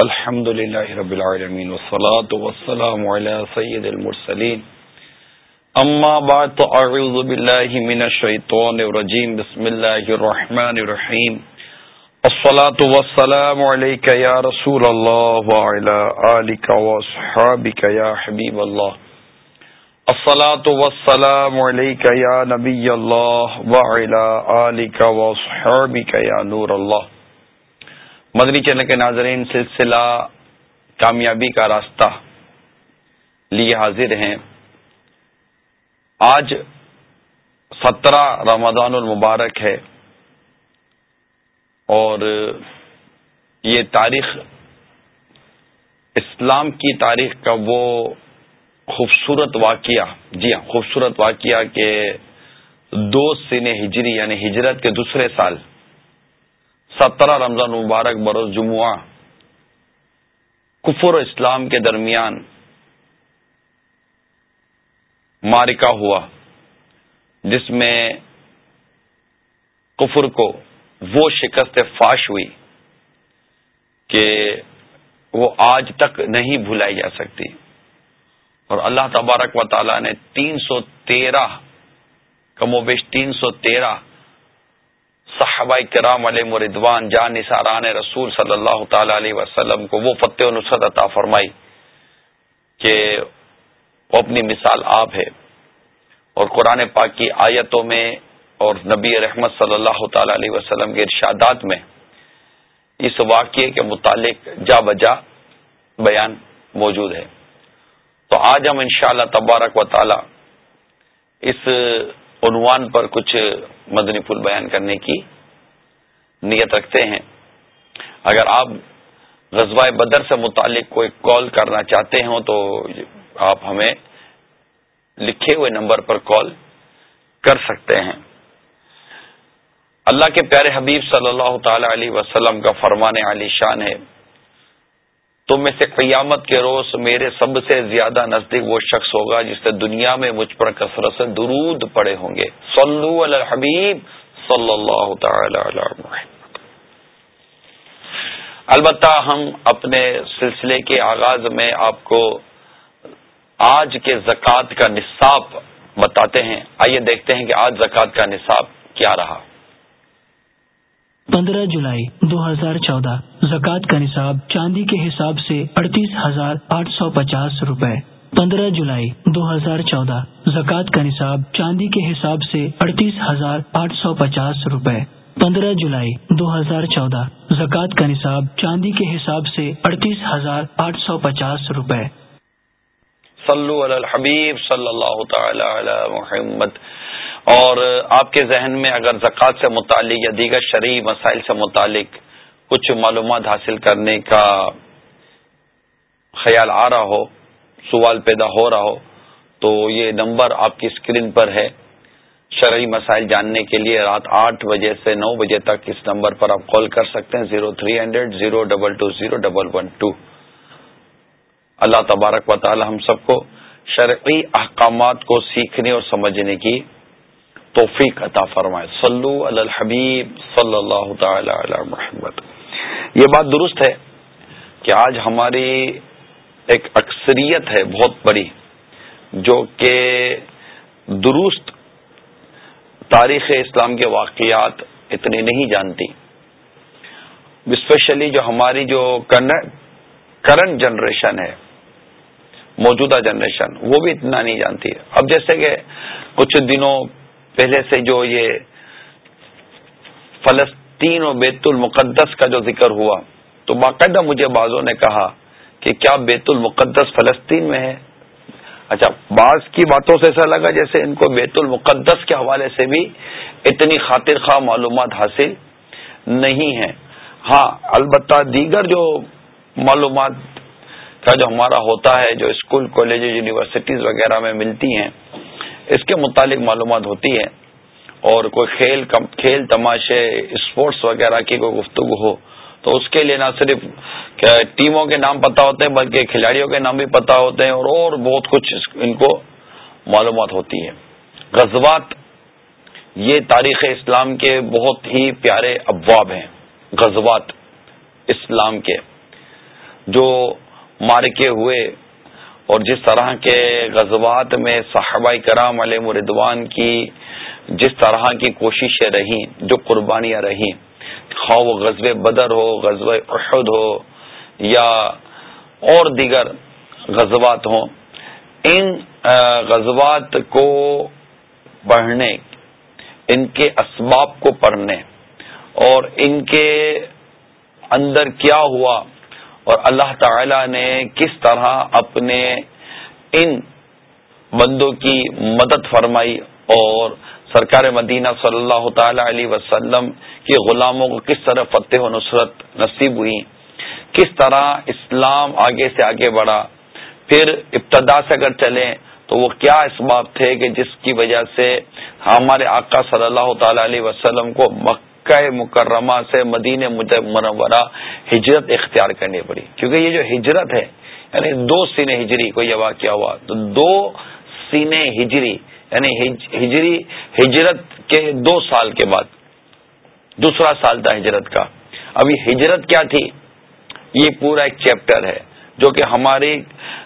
الحمد لله رب العالمين والصلاة والسلام على سيد المرسلين. أما بعد، أعوذ بالله من الشيطان الرجيم. بسم الله الرحمن الرحيم. الصلاة والسلام عليك يا رسول الله وعلى آلك وصحابك يا حبيب الله. الصلاة والسلام عليك يا نبي الله وعلى آلك وصحابك يا نور الله. مدنی چینل کے ناظرین، سلسلہ کامیابی کا راستہ لیے حاضر ہیں۔ آج سترہ رمضان المبارک ہے اور یہ تاریخ، اسلام کی تاریخ کا وہ خوبصورت واقعہ جی ہاں خوبصورت واقعہ کہ دو سن ہجری یعنی ہجرت کے دوسرے سال سترہ رمضان مبارک بروز جمعہ کفر و اسلام کے درمیان مارکا ہوا، جس میں کفر کو وہ شکست فاش ہوئی کہ وہ آج تک نہیں بھلائی جا سکتی۔ اور اللہ تبارک و تعالی نے تین سو تیرہ، کم و بیش تین سو تیرہ صحابہ کرام علیہ مردوان جان نثاران رسول صلی اللہ تعالی علیہ وسلم کو وہ فتح و نصرت عطا فرمائی کہ وہ اپنی مثال آپ ہے۔ اور قرآن پاک کی آیتوں میں اور نبی رحمت صلی اللہ تعالی علیہ وسلم کے ارشادات میں اس واقعے کے متعلق جا بجا بیان موجود ہے۔ تو آج ہم انشاءاللہ تبارک و تعالی اس عنوان پر کچھ مدنی پھول بیان کرنے کی نیت رکھتے ہیں۔ اگر آپ غزوہ بدر سے متعلق کوئی کال کرنا چاہتے ہوں تو آپ ہمیں لکھے ہوئے نمبر پر کال کر سکتے ہیں۔ اللہ کے پیارے حبیب صلی اللہ تعالی علیہ وسلم کا فرمان علی شان ہے۔ تو میں سے قیامت کے روز میرے سب سے زیادہ نزدیک وہ شخص ہوگا جس نے دنیا میں مجھ پر کثرت سے درود پڑے ہوں گے۔ صلو علی الحبیب صلی اللہ تعالی علی محمد۔ البتہ ہم اپنے سلسلے کے آغاز میں آپ کو آج کے زکوٰۃ کا نصاب بتاتے ہیں۔ آئیے دیکھتے ہیں کہ آج زکوٰۃ کا نصاب کیا رہا۔ پندرہ جولائی دو ہزار چودہ۔ زکوٰۃ کا نصاب چاندی کے حساب سے اڑتیس ہزار آٹھ سو پچاس روپے۔ پندرہ جولائی دو ہزار چودہ۔ زکوٰۃ کا نصاب چاندی کے حساب سے اڑتیس ہزار آٹھ سو پچاس روپے۔ پندرہ جولائی دو ہزار چودہ۔ زکوٰۃ کا نصاب چاندی کے حساب سے اڑتیس ہزار آٹھ سو پچاس روپے۔ صلو علی الحبیب صلی اللہ تعالی علی محمد۔ اور آپ کے ذہن میں اگر زکوٰۃ سے متعلق یا دیگر شرعی مسائل سے متعلق کچھ معلومات حاصل کرنے کا خیال آ رہا ہو، سوال پیدا ہو رہا ہو، تو یہ نمبر آپ کی اسکرین پر ہے۔ شرعی مسائل جاننے کے لیے رات آٹھ بجے سے نو بجے تک اس نمبر پر آپ کال کر سکتے ہیں۔ Zero three hundred, zero double two zero double one, two. Allah تبارک و تعالی ہم سب کو شرعی احکامات کو سیکھنے اور سمجھنے کی توفیق عطا فرمائے۔ صلو علی الحبیب صلی اللہ تعالی علی محمد۔ یہ بات درست ہے کہ آج ہماری ایک اکثریت ہے بہت بڑی، جو کہ درست تاریخ اسلام کے واقعات اتنی نہیں جانتی۔ اسپیشلی جو ہماری جو کرنٹ جنریشن ہے، موجودہ جنریشن وہ بھی اتنا نہیں جانتی۔ اب جیسے کہ کچھ دنوں پہلے سے جو یہ فلسطین و بیت المقدس کا جو ذکر ہوا، تو باقاعدہ مجھے بازوں نے کہا کہ کیا بیت المقدس فلسطین میں ہے؟ اچھا بعض کی باتوں سے ایسا لگا جیسے ان کو بیت المقدس کے حوالے سے بھی اتنی خاطر خواہ معلومات حاصل نہیں ہے ہاں البتہ دیگر جو معلومات کا جو ہمارا ہوتا ہے، جو اسکول کالج یونیورسٹیز وغیرہ میں ملتی ہیں اس کے متعلق معلومات ہوتی ہے اور کوئی کھیل کھیل تماشے، اسپورٹس وغیرہ کی کوئی گفتگو ہو، تو اس کے لیے نہ صرف ٹیموں کے نام پتا ہوتے ہیں، بلکہ کھلاڑیوں کے نام بھی پتا ہوتے ہیں اور اور بہت کچھ ان کو معلومات ہوتی ہے غزوات، یہ تاریخ اسلام کے بہت ہی پیارے ابواب ہیں۔ غزوات اسلام کے، جو مارکے ہوئے اور جس طرح کے غزوات میں صحابہ کرام علیہ مردوان کی جس طرح کی کوششیں رہیں، جو قربانیاں رہیں، خواہ وہ غزب بدر ہو غزب احد ہو، یا اور دیگر غزوات ہوں، ان غزوات کو پڑھنے، ان کے اسباب کو پڑھنے اور ان کے اندر کیا ہوا اور اللہ تعالی نے کس طرح اپنے ان بندوں کی مدد فرمائی اور سرکار مدینہ صلی اللہ تعالی علیہ وسلم کے غلاموں کو کس طرح فتح و نصرت نصیب ہوئی؟ کس طرح اسلام آگے سے آگے بڑھا؟ پھر ابتدا سے اگر چلیں تو وہ کیا اسباب تھے کہ جس کی وجہ سے ہمارے آقا صلی اللہ تعالی علیہ وسلم کو مکہ مکرمہ سے مدین منورہ ہجرت اختیار کرنی پڑی۔ کیونکہ یہ جو ہجرت ہے یعنی دو سینے ہجری کو یہ واقعہ ہوا، تو دو سینے ہجری یعنی ہجری، ہجرت کے دو سال کے بعد، دوسرا سال تھا ہجرت کا۔ ابھی ہجرت کیا تھی؟ یہ پورا ایک چیپٹر ہے، جو کہ ہماری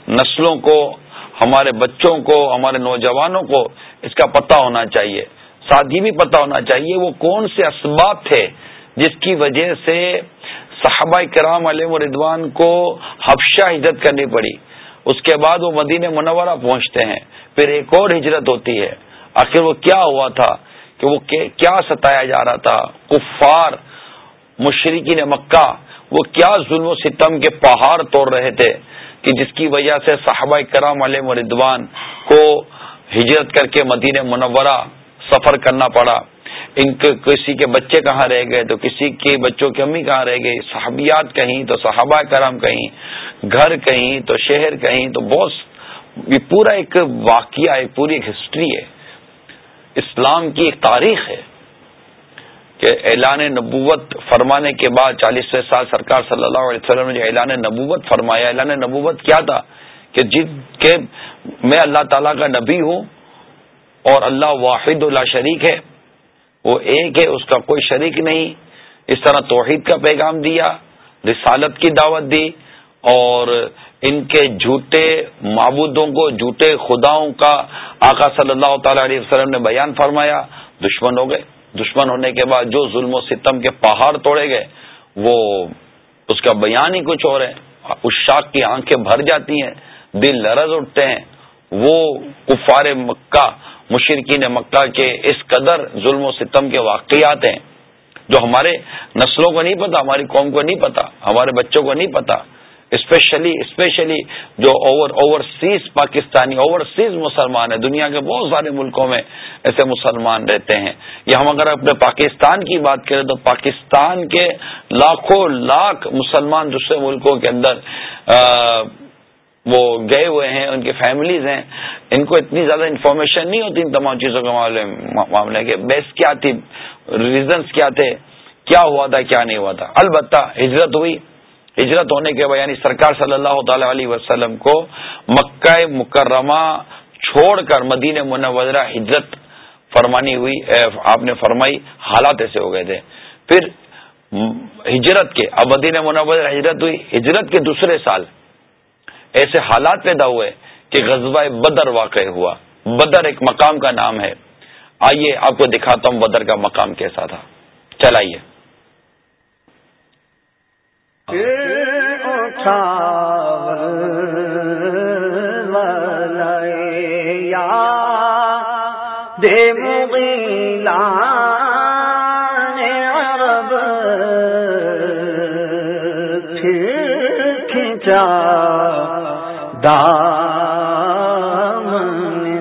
نسلوں کو، ہمارے بچوں کو، ہمارے نوجوانوں کو اس کا پتہ ہونا چاہیے۔ ساتھ بھی پتہ ہونا چاہیے وہ کون سے اسباب تھے جس کی وجہ سے صحابہ کرام علیہ مردوان کو حفشہ ہجرت کرنی پڑی۔ اس کے بعد وہ مدینہ منورہ پہنچتے ہیں۔ پھر ایک اور ہجرت ہوتی ہے۔ آخر وہ کیا ہوا تھا کہ وہ کیا ستایا جا رہا تھا؟ کفار مشرقین مکہ۔ وہ کیا ظلم و ستم کے پہاڑ توڑ رہے تھے کہ جس کی وجہ سے صحابہ کرام علیہ مردوان کو ہجرت کر کے مدینہ منورہ سفر کرنا پڑا۔ ان کے کسی کے بچے کہاں رہ گئے تو کسی کے بچوں کی امی کہاں رہ گئی؟ صحابیات کہیں تو صحابہ کرام کہیں، گھر کہیں تو شہر کہیں، تو بہت یہ پورا ایک واقعہ ایک پوری ایک ہسٹری ہے۔ اسلام کی ایک تاریخ ہے کہ اعلان نبوت فرمانے کے بعد چالیسویں سال سرکار صلی اللہ علیہ وسلم نے اعلان نبوت فرمایا، اعلان نبوت کیا تھا کہ جن کے میں اللہ تعالیٰ کا نبی ہوں اور اللہ واحد اللہ شریک ہے، وہ ایک ہے، اس کا کوئی شریک نہیں۔ اس طرح توحید کا پیغام دیا، رسالت کی دعوت دی، اور ان کے جھوٹے معبودوں کو، جھوٹے خداؤں کا آقا صلی اللہ تعالی علیہ وسلم نے بیان فرمایا، دشمن ہو گئے۔ دشمن ہونے کے بعد جو ظلم و ستم کے پہاڑ توڑے گئے، وہ اس کا بیان ہی کچھ اور ہے۔ اس شاخ کی آنکھیں بھر جاتی ہیں، دل لرز اٹھتے ہیں۔ وہ کفار مکہ مشرقین مکہ کے اس قدر ظلم و ستم کے واقعات ہیں جو ہمارے نسلوں کو نہیں پتا، ہماری قوم کو نہیں پتا، ہمارے بچوں کو نہیں پتا۔ اسپیشلی اسپیشلی جو اوور اوورسیز پاکستانی اوورسیز مسلمان ہیں۔ دنیا کے بہت سارے ملکوں میں ایسے مسلمان رہتے ہیں۔ یا ہم اگر اپنے پاکستان کی بات کریں تو پاکستان کے لاکھوں لاکھ مسلمان دوسرے ملکوں کے اندر وہ گئے ہوئے ہیں، ان کی فیملیز ہیں، ان کو اتنی زیادہ انفارمیشن نہیں ہوتی ان تمام چیزوں کے معاملے کے بیس کیا تھی ریزنس کیا تھے، کیا ہوا تھا، کیا نہیں ہوا تھا۔ البتہ ہجرت ہوئی۔ ہجرت ہونے کے بعد یعنی سرکار صلی اللہ تعالی علیہ وسلم کو مکہ مکرمہ چھوڑ کر مدینہ منورہ ہجرت فرمانی ہوئی آپ نے فرمائی، حالات ایسے ہو گئے تھے۔ پھر ہجرت کے، اب مدینہ منورہ ہجرت ہوئی۔ ہجرت کے دوسرے سال ایسے حالات پیدا ہوئے کہ غزوہ بدر واقع ہوا۔ بدر ایک مقام کا نام ہے۔ آئیے آپ کو دکھاتا ہوں بدر کا مقام کیسا تھا۔ چلائیے۔ دامن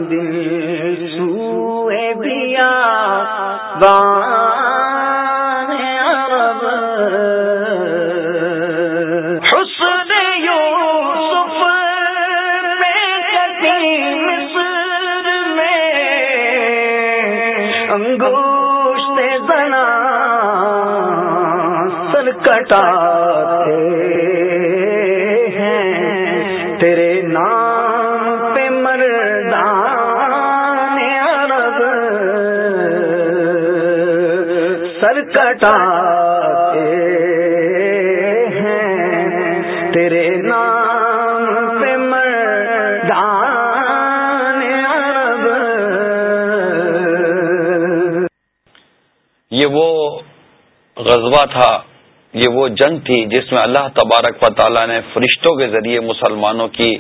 دل سوئے بیا بان عرب۔ حسن یوسف میں کتی مصر میں، انگوشت زنا، سر کٹاتے ہیں۔ تیرے نام پہ مردان عرب۔ یہ وہ غزوہ تھا، یہ وہ جنگ تھی جس میں اللہ تبارک و تعالیٰ نے فرشتوں کے ذریعے مسلمانوں کی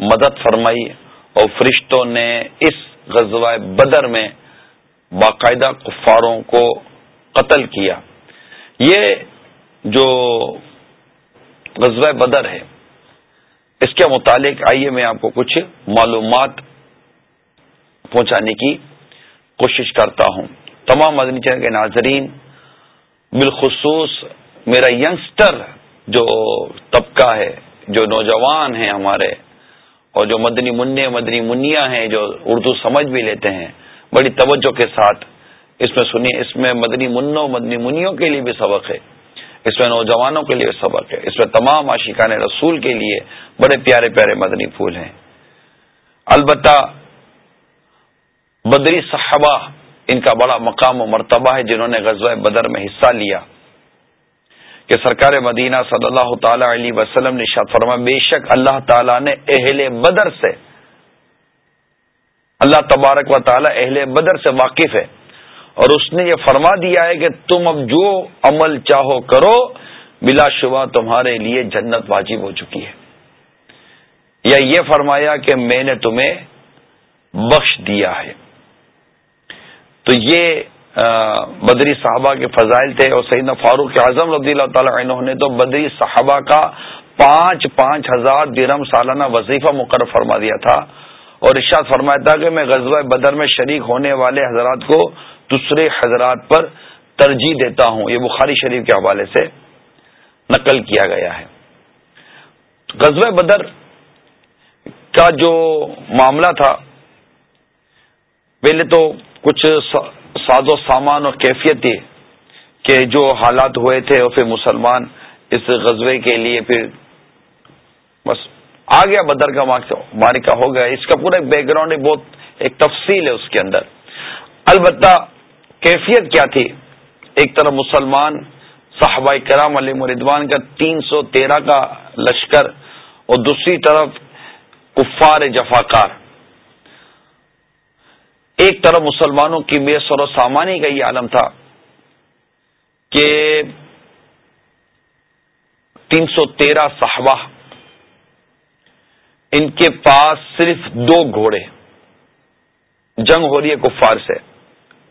مدد فرمائی اور فرشتوں نے اس غزوہ بدر میں باقاعدہ کفاروں کو قتل کیا۔ یہ جو غزوہ بدر ہے، اس کے متعلق آئیے میں آپ کو کچھ معلومات پہنچانے کی کوشش کرتا ہوں۔ تمام مدنی چینل کے ناظرین، بالخصوص میرا ینگسٹر جو طبقہ ہے، جو نوجوان ہیں ہمارے، اور جو مدنی منع، مدنی منیا ہیں، جو اردو سمجھ بھی لیتے ہیں، بڑی توجہ کے ساتھ اس میں سنیے، اس میں مدنی منوں، مدنی منیوں کے لیے بھی سبق ہے۔ اس میں نوجوانوں کے لیے سبق ہے۔ اس میں تمام عاشقان رسول کے لیے بڑے پیارے پیارے مدنی پھول ہیں۔ البتہ بدری صحابہ ان کا بڑا مقام و مرتبہ ہے، جنہوں نے غزوہ بدر میں حصہ لیا۔ کہ سرکار مدینہ صلی اللہ تعالی علیہ وسلم نے شاد فرما، بے شک اللہ تعالی نے اہل بدر سے، اللہ تبارک و تعالی اہل بدر سے واقف ہے۔ اور اس نے یہ فرما دیا ہے کہ تم اب جو عمل چاہو کرو، بلا شبہ تمہارے لیے جنت واجب ہو چکی ہے۔ یا یہ فرمایا کہ میں نے تمہیں بخش دیا ہے۔ تو یہ بدری صحابہ کے فضائل تھے اور سیدنا فاروق اعظم رضی اللہ تعالی عنہ نے تو بدری صحابہ کا پانچ پانچ ہزار درم سالانہ وظیفہ مقرر فرما دیا تھا۔ اور ارشاد فرمایا تھا کہ میں غزوہ بدر میں شریک ہونے والے حضرات کو دوسرے حضرات پر ترجیح دیتا ہوں۔ یہ بخاری شریف کے حوالے سے نقل کیا گیا ہے۔ غزوہ بدر کا جو معاملہ تھا، پہلے تو کچھ ساز و سامان اور کیفیت تھی کہ جو حالات ہوئے تھے اور پھر مسلمان اس غزوے کے لیے پھر بس آ گیا۔ بدر کا مارکا ہو گیا۔ اس کا پورا بیک گراؤنڈ بہت ایک تفصیل ہے اس کے اندر۔ البتہ کیفیت کیا تھی؟ ایک طرف مسلمان صحابہ کرام علی مردوان کا تین سو تیرہ کا لشکر اور دوسری طرف کفار جفاکار۔ ایک طرف مسلمانوں کی بے سر و سامانی کا یہ عالم تھا کہ تین سو تیرہ صحابہ ان کے پاس صرف دو گھوڑے، جنگ ہو رہی ہے کفار سے۔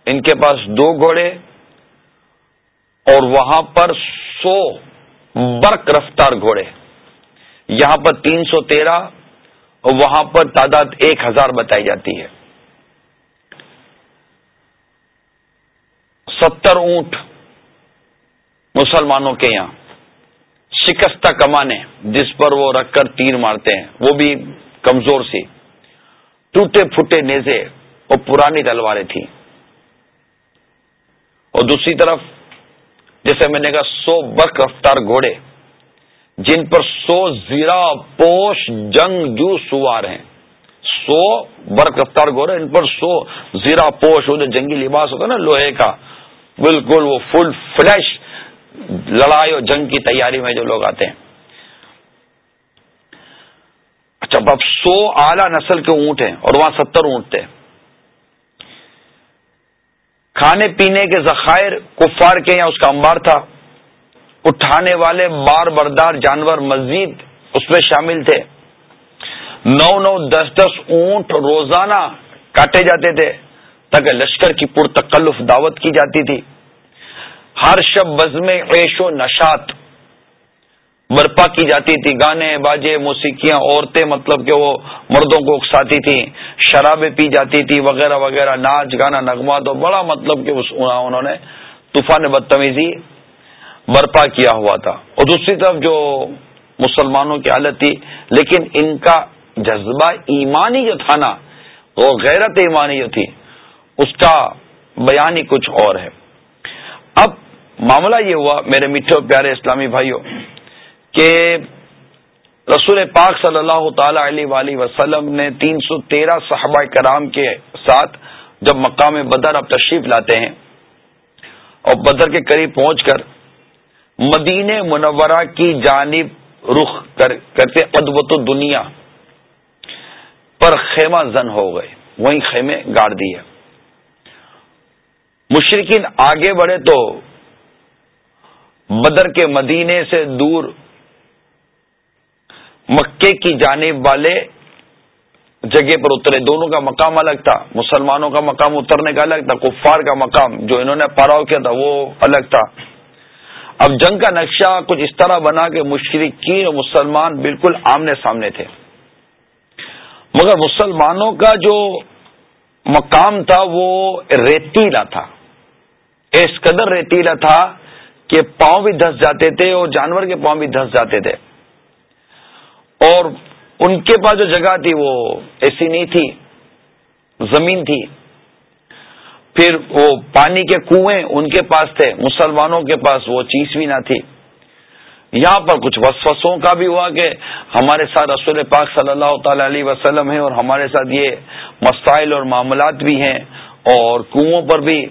ان کے پاس دو گھوڑے اور وہاں پر سو برق رفتار گھوڑے۔ یہاں پر تین سو تیرہ اور وہاں پر تعداد ایک ہزار بتائی جاتی ہے۔ ستر اونٹ مسلمانوں کے یہاں۔ شکستہ کمانے جس پر وہ رکھ کر تیر مارتے ہیں۔ وہ بھی کمزور سی۔ ٹوٹے پھوٹے نیزے اور پرانی تلواریں تھیں۔ اور دوسری طرف جیسے میں نے کہا، سو برق رفتار گھوڑے، جن پر سو زیرا پوش جنگ جو سوار ہیں۔ سو برق رفتار گھوڑے، ان پر سو زیرا پوش وہ جو جنگی لباس ہوتا ہے نا، لوہے کا۔ بالکل وہ فل فلیش لڑائی اور جنگ کی تیاری میں جو لوگ آتے ہیں۔ اچھا اب سو اعلی نسل کے اونٹ ہیں اور وہاں ستر اونٹ تھے کھانے پینے کے ذخائر کفار کے یہاں اس کا انبار تھا۔ اٹھانے والے بار بردار جانور مزید اس میں شامل تھے۔ نو نو دس دس اونٹ روزانہ کاٹے جاتے تھے، تاکہ لشکر کی پرتکلف دعوت کی جاتی تھی۔ ہر شب بزم عیش و نشات برپا کی جاتی تھی، گانے باجے موسیقیاں، عورتیں مطلب کہ وہ مردوں کو اکساتی تھیں، شرابیں پی جاتی تھی وغیرہ وغیرہ، ناچ، گانا، نغمہ، تو بڑا مطلب کہ انہوں نے طوفان بدتمیزی برپا کیا ہوا تھا۔ اور دوسری طرف جو مسلمانوں کی حالت تھی، لیکن ان کا جذبہ ایمانی جو تھا نا، وہ غیرت ایمانی جو تھی، اس کا بیان ہی کچھ اور ہے۔ اب معاملہ یہ ہوا، میرے میٹھے پیارے اسلامی بھائیوں کہ رسول پاک صلی اللہ تعالی علیہ وآلہ وسلم نے تین سو تیرہ صحابہ کرام کے ساتھ جب مقام بدر اب تشریف لاتے ہیں اور بدر کے قریب پہنچ کر مدینہ منورہ کی جانب رخ کرتے ادبت دنیا پر خیمہ زن ہو گئے۔ وہیں خیمے گاڑ دیے۔ مشرقین آگے بڑھے تو بدر کے مدینے سے دور مکے کی جانب والے جگہ پر اترے۔ دونوں کا مقام الگ تھا، مسلمانوں کا مقام اترنے کا الگ تھا، کفار کا مقام جو انہوں نے پڑاؤ کیا تھا وہ الگ تھا۔ اب جنگ کا نقشہ کچھ اس طرح بنا کہ مشرقین اور مسلمان بالکل آمنے سامنے تھے۔ مگر مسلمانوں کا جو مقام تھا وہ ریتیلا تھا۔ اس قدر ریتیلا تھا کہ پاؤں بھی دھس جاتے تھے اور جانور کے پاؤں بھی دھس جاتے تھے۔ اور ان کے پاس جو جگہ تھی وہ ایسی نہیں تھی، زمین تھی۔ پھر وہ پانی کے کنویں ان کے پاس تھے، مسلمانوں کے پاس وہ چیز بھی نہ تھی۔ یہاں پر کچھ وسوسوں کا بھی ہوا کہ ہمارے ساتھ رسول پاک صلی اللہ تعالی علیہ وسلم ہیں اور ہمارے ساتھ یہ مسائل اور معاملات بھی ہیں اور کنووں پر بھی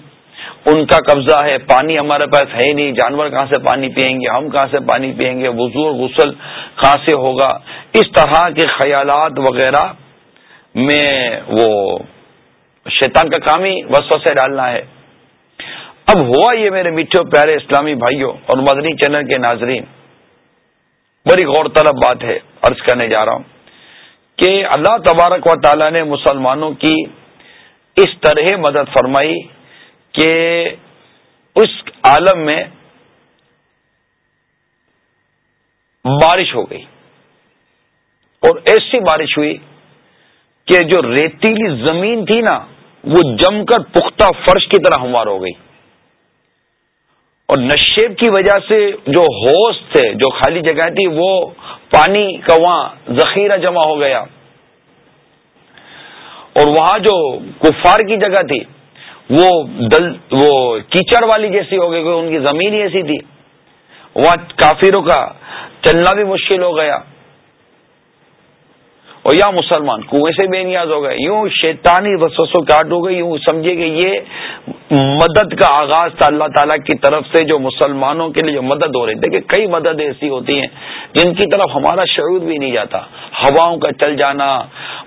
ان کا قبضہ ہے، پانی ہمارے پاس ہے نہیں، جانور کہاں سے پانی پیئیں گے، ہم کہاں سے پانی پیئیں گے، وضو اور غسل کہاں سے ہوگا؟ اس طرح کے خیالات وغیرہ میں وہ شیطان کا کام ہی وسو سے ڈالنا ہے۔ اب ہوا یہ میرے میٹھے پیارے اسلامی بھائیوں اور مدنی چینل کے ناظرین، بڑی غور طلب بات ہے، عرض کرنے جا رہا ہوں کہ اللہ تبارک و تعالی نے مسلمانوں کی اس طرح مدد فرمائی۔ کہ اس عالم میں بارش ہو گئی اور ایسی بارش ہوئی کہ جو ریتیلی زمین تھی نا، وہ جم کر پختہ فرش کی طرح ہموار ہو گئی۔ اور نشیب کی وجہ سے جو ہوش تھے، جو خالی جگہ تھی، وہ پانی کا وہاں ذخیرہ جمع ہو گیا۔ اور وہاں جو کفار کی جگہ تھی وہ دل وہ کیچڑ والی جیسی ہو گئی ان کی زمین ہی ایسی تھی۔ وہاں کافروں کا چلنا بھی مشکل ہو گیا۔ اور یا مسلمان، کنویں سے بے نیاز ہو گئے۔ یوں شیطانی وسوسوں کاٹ ہو گئی یوں سمجھے کہ یہ مدد کا آغاز تھا اللہ تعالیٰ کی طرف سے جو مسلمانوں کے لیے جو مدد ہو رہی تھی کہ کئی مدد ایسی ہوتی ہیں جن کی طرف ہمارا شعور بھی نہیں جاتا۔ ہواؤں کا چل جانا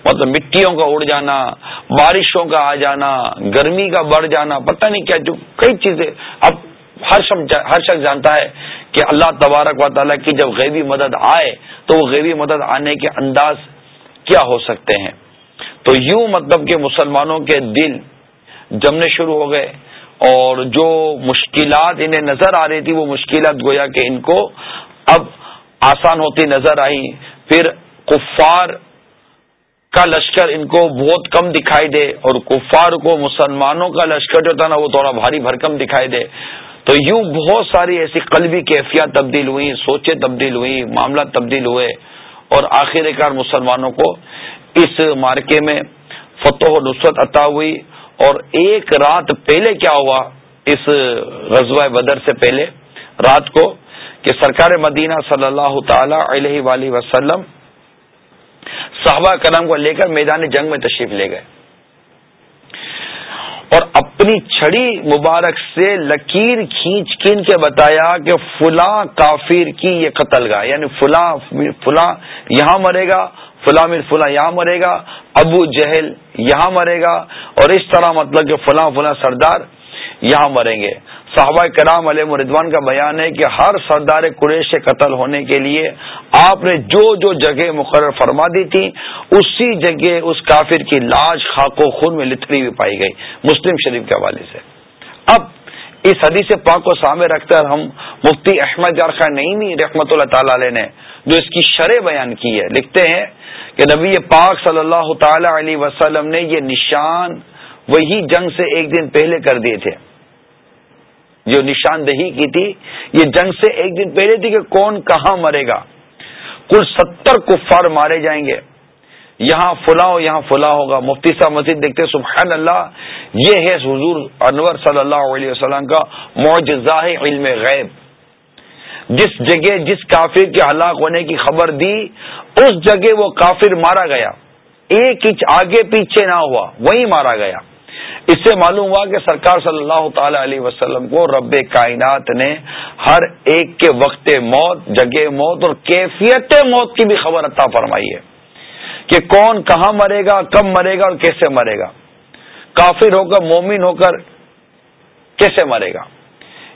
مطلب مٹیوں کا اڑ جانا، بارشوں کا آ جانا، گرمی کا بڑھ جانا، پتہ نہیں کیا جو کئی چیزیں۔ اب ہر شخص ہر شخص جانتا ہے کہ اللہ تبارک و تعالیٰ کی جب غیبی مدد آئے تو وہ غیبی مدد آنے کے انداز کیا ہو سکتے ہیں؟ تو یوں مطلب کہ مسلمانوں کے دل جمنے شروع ہو گئے اور جو مشکلات انہیں نظر آ رہی تھی، وہ مشکلات گویا کہ ان کو اب آسان ہوتی نظر آئی۔ پھر کفار کا لشکر ان کو بہت کم دکھائی دے اور کفار کو مسلمانوں کا لشکر جو تھا نا، وہ تھوڑا بھاری بھرکم دکھائی دے۔ تو یوں بہت ساری ایسی قلبی کیفیات تبدیل ہوئی سوچیں تبدیل ہوئی معاملات تبدیل ہوئے۔ اور آخر کار مسلمانوں کو اس مارکے میں فتح و نصرت عطا ہوئی اور ایک رات پہلے کیا ہوا اس غزوہ بدر سے پہلے؟ رات کو کہ سرکار مدینہ صلی اللہ تعالی علیہ وآلہ وسلم صحابہ کرم کو لے کر میدان جنگ میں تشریف لے گئے۔ اور اپنی چھڑی مبارک سے لکیر کھینچ کھینچ کے بتایا کہ فلاں کافر کی یہ قتل گاہ یعنی فلاں فلاں یہاں مرے گا، فلاں میر، فلاں یہاں مرے گا، ابو جہل یہاں مرے گا، اور اس طرح مطلب کہ فلاں فلاں سردار یہاں مریں گے۔ صحابہ کرام علیہ مردوان کا بیان ہے کہ ہر سردار قریش سے قتل ہونے کے لیے آپ نے جو جو جگہ مقرر فرما دی تھی، اسی جگہ اس کافر کی لاش خاک و خون میں لتری ہوئی پائی گئی۔ مسلم شریف کے حوالے سے۔ اب اس حدیث پاک کو سامنے رکھ کر ہم مفتی احمد جارخا نہیں رحمت اللہ تعالی علیہ نے جو اس کی شرح بیان کی ہے، لکھتے ہیں کہ نبی پاک صلی اللہ تعالی علیہ وسلم نے یہ نشان وہی جنگ سے ایک دن پہلے کر دیے تھے۔ جو نشاندہی کی تھی، یہ جنگ سے ایک دن پہلے تھی کہ کون کہاں مرے گا۔ کل ستر کفار مارے جائیں گے۔ یہاں فلاں یہاں فلاں ہوگا۔ مفتی صاحب مسجد دیکھتے سبحان اللہ، یہ ہے حضور انور صلی اللہ علیہ وسلم کا معجزہ علم غیب۔ جس جگہ جس کافر کے ہلاک ہونے کی خبر دی، اس جگہ وہ کافر مارا گیا۔ ایک انچ آگے پیچھے نہ ہوا، وہیں مارا گیا۔ اس سے معلوم ہوا کہ سرکار صلی اللہ تعالی علیہ وسلم کو رب کائنات نے ہر ایک کے وقت موت، جگہ موت اور کیفیت موت کی بھی خبر عطا فرمائی ہے کہ کون کہاں مرے گا، کب مرے گا اور کیسے مرے گا۔ کافر ہو کر، مومن ہو کر کیسے مرے گا۔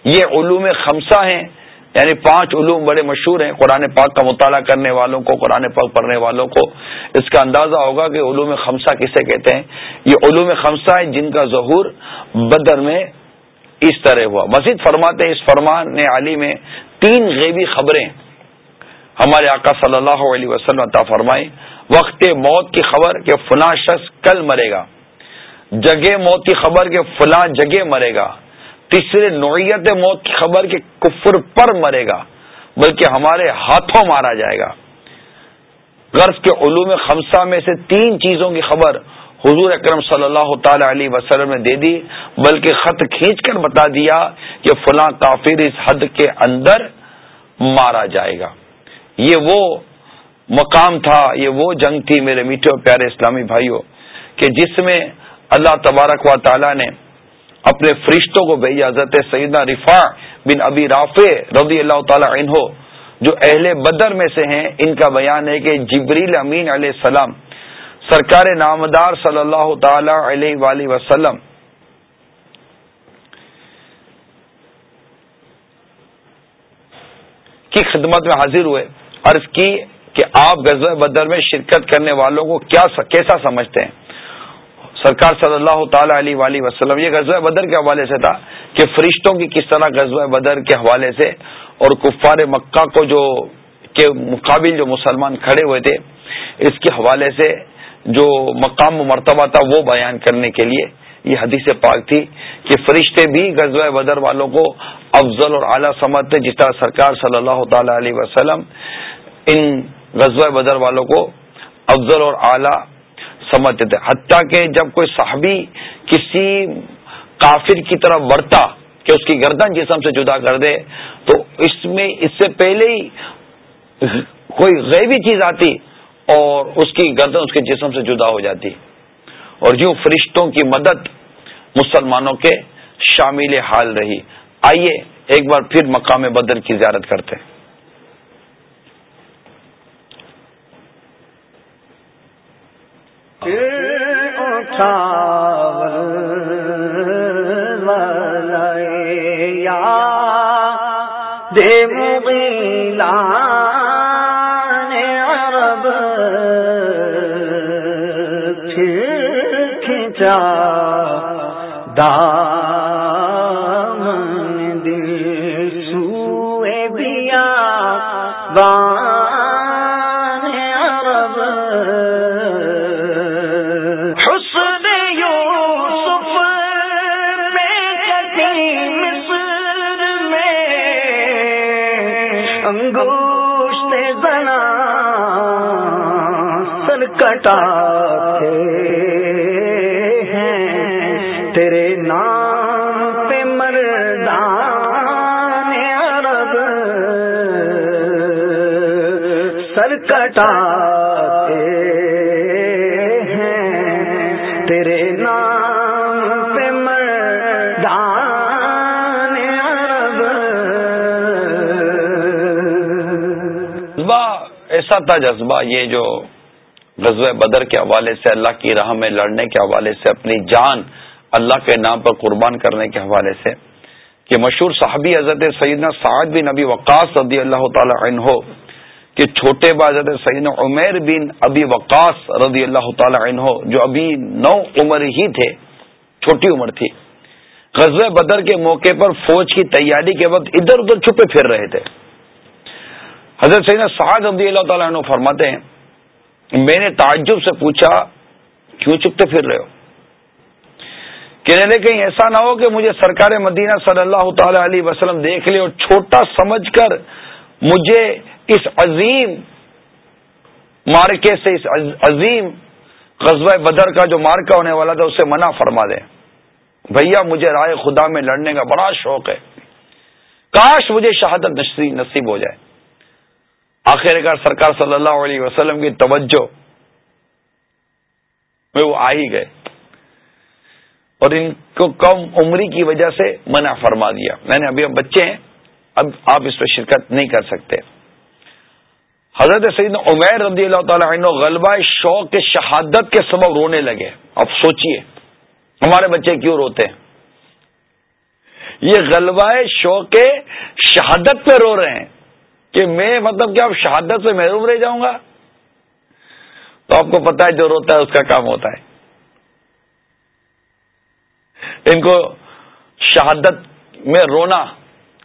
یہ علوم خمسہ ہیں۔ یعنی پانچ علوم بڑے مشہور ہیں، قرآن پاک کا مطالعہ کرنے والوں کو، قرآن پاک پڑھنے والوں کو۔ اس کا اندازہ ہوگا کہ علوم خمسہ کسے کہتے ہیں۔ یہ علوم خمسہ ہیں جن کا ظہور بدر میں اس طرح ہوا۔ مزید فرماتے ہیں، اس فرمان علی میں تین غیبی خبریں ہمارے آقا صلی اللہ علیہ وسلم عطا فرمائے وقت موت کی خبر کہ فلاں شخص کل مرے گا۔ جگہ موت کی خبر کہ فلاں جگہ مرے گا۔ تیسرے نوعیت موت کی خبر کہ کفر پر مرے گا، بلکہ ہمارے ہاتھوں مارا جائے گا۔ غرض کے علوم خمسہ میں سے تین چیزوں کی خبر حضور اکرم صلی اللہ تعالی علیہ وسلم نے دے دی، بلکہ خط کھینچ کر بتا دیا کہ فلاں کافر اس حد کے اندر مارا جائے گا۔ یہ وہ مقام تھا، یہ وہ جنگ تھی میرے میٹھے اور پیارے اسلامی بھائیوں، کہ جس میں اللہ تبارک و تعالی نے اپنے فرشتوں کو بھیجا، حضرت سیدنا رفا بن ابی رافع رضی اللہ تعالی عنہ، جو اہل بدر میں سے ہیں، ان کا بیان ہے کہ جبریل امین علیہ السلام سرکار نامدار صلی اللہ تعالی علیہ وآلہ وسلم کی خدمت میں حاضر ہوئے، عرض کی کہ آپ غزل بدر میں شرکت کرنے والوں کو کیا کیسا سمجھتے ہیں؟ سرکار صلی اللہ تعالی علیہ وآلہ وسلم، یہ غزوہ بدر کے حوالے سے تھا کہ فرشتوں کی کس طرح غزوہ بدر کے حوالے سے اور کفار مکہ کو جو کے مقابل جو مسلمان کھڑے ہوئے تھے، اس کے حوالے سے جو مقام مرتبہ تھا وہ بیان کرنے کے لیے یہ حدیث پاک تھی کہ فرشتے بھی غزوہ بدر والوں کو افضل اور اعلیٰ سمجھتے، جس طرح سرکار صلی اللہ تعالی علیہ وسلم ان غزوہ بدر والوں کو افضل اور اعلیٰ سمجھتے تھے۔ حتیٰ کہ جب کوئی صحابی کسی کافر کی طرف بڑھتا کہ اس کی گردن جسم سے جدا کر دے، تو اس میں اس سے پہلے ہی کوئی غیبی چیز آتی اور اس کی گردن اس کے جسم سے جدا ہو جاتی۔ اور یوں فرشتوں کی مدد مسلمانوں کے شامل حال رہی۔ آئیے ایک بار پھر مقام بدر کی زیارت کرتے ہیں۔ اٹھا یا دے مغیلا عرب کھینچا دا تیرے نام پہ مردان عرب سر کٹا تیرے نام پہ مردان عرب جذبہ، ایسا تھا جذبہ، یہ جو غزوہ بدر کے حوالے سے، اللہ کی راہ میں لڑنے کے حوالے سے، اپنی جان اللہ کے نام پر قربان کرنے کے حوالے سے کہ مشہور صحابی حضرت سیدنا سعد بن ابی وقاص رضی اللہ تعالی عنہ کہ چھوٹے با حضرت سیدنا عمیر بن ابی وقاص رضی اللہ تعالی عنہ جو ابھی نو عمر ہی تھے، چھوٹی عمر تھی، غزوہ بدر کے موقع پر فوج کی تیاری کے وقت ادھر ادھر چھپے پھر رہے تھے۔ حضرت سیدنا سعد رضی اللہ تعالیٰ عنہ فرماتے ہیں میں نے تعجب سے پوچھا، کیوں چپتے پھر رہے ہو؟ کہنے لے کہیں ایسا نہ ہو کہ مجھے سرکار مدینہ صلی اللہ تعالی علیہ وسلم دیکھ لے اور چھوٹا سمجھ کر مجھے اس عظیم مارکے سے، اس عظیم غزوہ بدر کا جو مارکا ہونے والا تھا، اسے منع فرما دے. بھیا، مجھے رائے خدا میں لڑنے کا بڑا شوق ہے۔ کاش مجھے شہادت نصیب ہو جائے. آخر کار سرکار صلی اللہ علیہ وسلم کی توجہ میں وہ آ ہی گئے اور ان کو کم عمری کی وجہ سے منع فرما دیا۔ میں نے ابھی اب بچے ہیں، اب آپ اس پہ شرکت نہیں کر سکتے۔ حضرت سعید عمیر رضی اللہ تعالی عنہ غلبہ شوق کے شہادت کے سبب رونے لگے۔ اب سوچئے، ہمارے بچے کیوں روتے ہیں؟ یہ غلبہ شوق شہادت پہ رو رہے ہیں۔ کہ میں مطلب کہ اب شہادت سے محروم رہ جاؤں گا تو آپ کو پتا ہے جو روتا ہے اس کا کام ہوتا ہے۔ ان کو شہادت میں رونا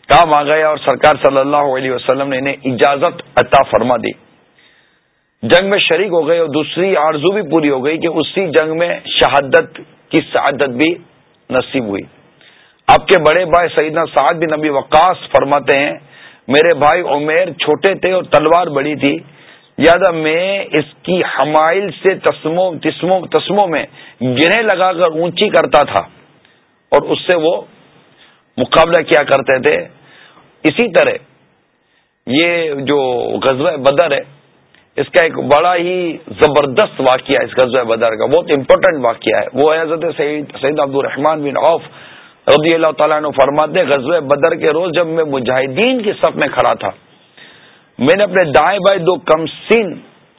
کام آ گیا اور سرکار صلی اللہ علیہ وسلم نے انہیں اجازت عطا فرما دی۔ جنگ میں شریک ہو گئے اور دوسری آرزو بھی پوری ہو گئی کہ اسی جنگ میں شہادت کی سعادت بھی نصیب ہوئی۔ آپ کے بڑے بھائی سیدنا سعد بن نبی وقاص فرماتے ہیں میرے بھائی عمیر چھوٹے تھے اور تلوار بڑی تھی۔ یاد میں اس کی حمائل سے تسموں تسموں میں گرے لگا کر اونچی کرتا تھا۔ اور اس سے وہ مقابلہ کیا کرتے تھے۔ اسی طرح یہ جو غزوہ بدر ہے، اس کا ایک بڑا ہی زبردست واقعہ اس غزوہ بدر کا، بہت امپورٹنٹ واقعہ ہے۔ وہ ہے حضرت سعید سعید عبد الرحمان بن عوف۔ رضی اللہ تعالیٰ نے فرماتے غزوہ بدر کے روز جب میں مجاہدین کی صف میں کھڑا تھا، میں نے اپنے دائیں بائیں دو کمسین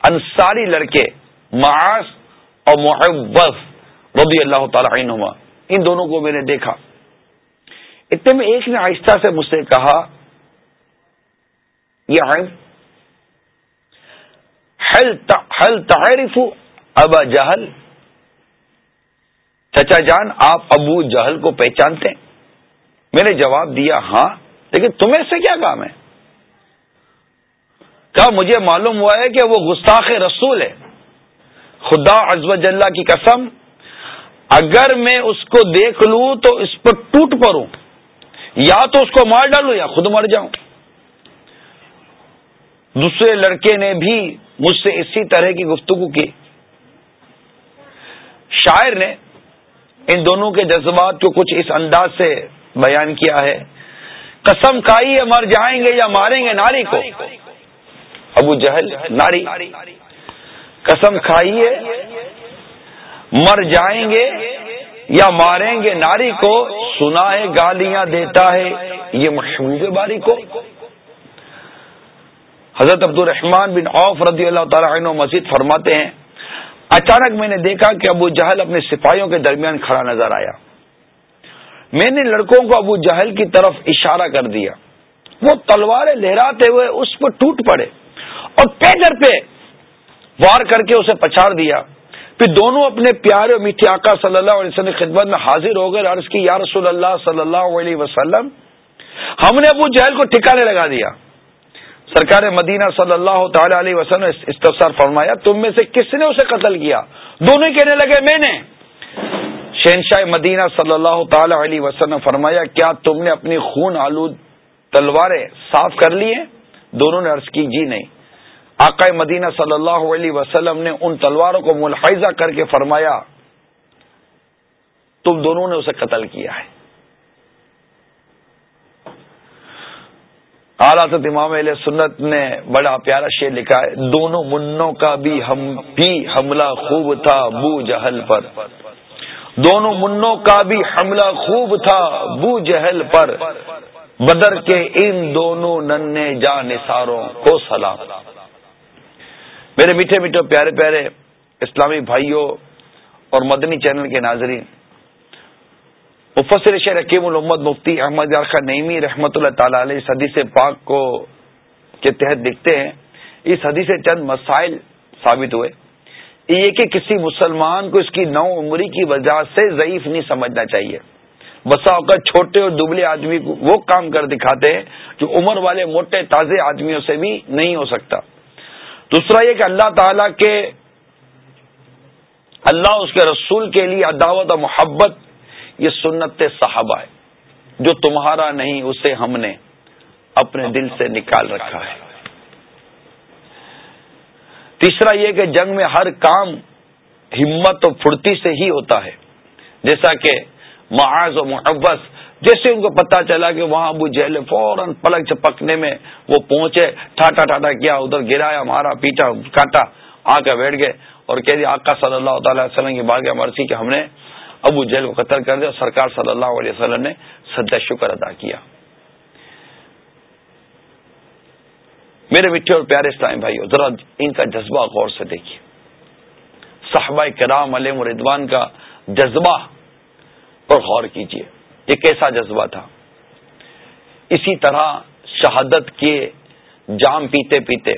انصاری لڑکے معاذ اور محبت رضی اللہ تعالی عنہما، ان دونوں کو میں نے دیکھا۔ اتنے میں ایک نے آہستہ سے مجھ سے کہا، یہ تعریف ابا جہل چچا جان، آپ ابو جہل کو پہچانتے میں نے جواب دیا ہاں لیکن تمہیں سے کیا کام ہے؟ کہا مجھے معلوم ہوا ہے کہ وہ گستاخ رسول ہے؟ خدا ازو جلہ کی قسم، اگر میں اس کو دیکھ لوں تو اس پر ٹوٹ پڑوں۔ یا تو اس کو مار ڈالوں یا خود مر جاؤں۔ دوسرے لڑکے نے بھی مجھ سے اسی طرح کی گفتگو کی۔ شاعر نے ان دونوں کے جذبات کو کچھ اس انداز سے بیان کیا ہے۔ قسم کھائیے مر جائیں گے یا ماریں گے ناری کو۔ ابو جہل، ناری۔ قسم کھائیے مر جائیں گے یا ماریں گے ناری کو۔ سنا ہے، گالیاں دیتا ہے، یہ محبوب باری کو۔ حضرت عبد الرحمان بن عوف رضی اللہ تعالیٰ عنہ مزید فرماتے ہیں اچانک میں نے دیکھا کہ ابو جہل اپنے سپاہیوں کے درمیان کھڑا نظر آیا۔ میں نے لڑکوں کو ابو جہل کی طرف اشارہ کر دیا۔ وہ تلواریں لہراتے ہوئے اس پر ٹوٹ پڑے اور پیدر پہ وار کر کے اسے پچھاڑ دیا۔ پھر دونوں اپنے پیارے اور میٹھے آقا صلی اللہ علیہ وسلم کی خدمت میں حاضر ہو گئے عرض کی، یا رسول اللہ صلی اللہ علیہ وسلم، ہم نے ابو جہل کو ٹھکانے لگا دیا۔ سرکار مدینہ صلی اللہ تعالی علیہ وسلم نے استفسار فرمایا، تم میں سے کس نے اسے قتل کیا؟ دونوں کہنے لگے، میں نے۔ شہنشاہ مدینہ صلی اللہ تعالی علیہ وسلم فرمایا، کیا تم نے اپنی خون آلود تلواریں صاف کر لی ہیں؟ دونوں نے عرض کی جی نہیں۔ آقا مدینہ صلی اللہ علیہ وسلم نے ان تلواروں کو ملحظہ کر کے فرمایا، تم دونوں نے اسے قتل کیا ہے۔ اعلیٰ امام علیہ سنت نے بڑا پیارا شعر لکھا ہے، دونوں منوں کا بھی ہم بھی حملہ خوب تھا بو جہل پر۔ دونوں منوں کا بھی حملہ خوب تھا بو جہل پر۔ بدر کے ان دونوں ننے جا نثاروں کو سلام۔ میرے میٹھے میٹھے پیارے پیارے اسلامی بھائیوں اور مدنی چینل کے ناظرین مفسر شہر حکیم الحمد مفتی احمد یار خان نعمی رحمۃ اللہ تعالی علیہ اس حدیث پاک کو کے تحت دکھتے ہیں۔ اس حدیث سے چند مسائل ثابت ہوئے۔ یہ کہ کسی مسلمان کو اس کی نو عمری کی وجہ سے ضعیف نہیں سمجھنا چاہیے۔ بسا اوقات چھوٹے اور دبلے آدمی کو وہ کام کر دکھاتے ہیں جو عمر والے موٹے تازے آدمیوں سے بھی نہیں ہو سکتا۔ دوسرا یہ کہ اللہ تعالی کے اللہ اس کے رسول کے لیے عداوت اور محبت یہ سنت صحابہ ہے۔ جو تمہارا نہیں، اسے ہم نے اپنے دل سے نکال رکھا ہے۔ تیسرا یہ کہ جنگ میں ہر کام ہمت و پھرتی سے ہی ہوتا ہے۔ جیسا کہ معاذ و محبت جیسے ان کو پتا چلا کہ وہاں ابو جہل فوراً پلک چپکنے میں وہ پہنچے ٹھاٹا ٹھاٹا کیا، ادھر گرایا، مارا، پیٹا، کاٹا آ کے بیٹھ گئے اور کہہ دیا، آقا صلی اللہ تعالی وسلم کی بار مرضی کہ ہم نے ابو جیل کو قتل کر دیا اور سرکار صلی اللہ علیہ وسلم نے سدا شکر ادا کیا۔ میرے میٹھے اور پیارے اسلام بھائی ذرا ان کا جذبہ غور سے دیکھیے۔ صحابہ کرام علیہ مردوان کا جذبہ پر غور کیجیے، یہ کیسا جذبہ تھا۔ اسی طرح شہادت کے جام پیتے پیتے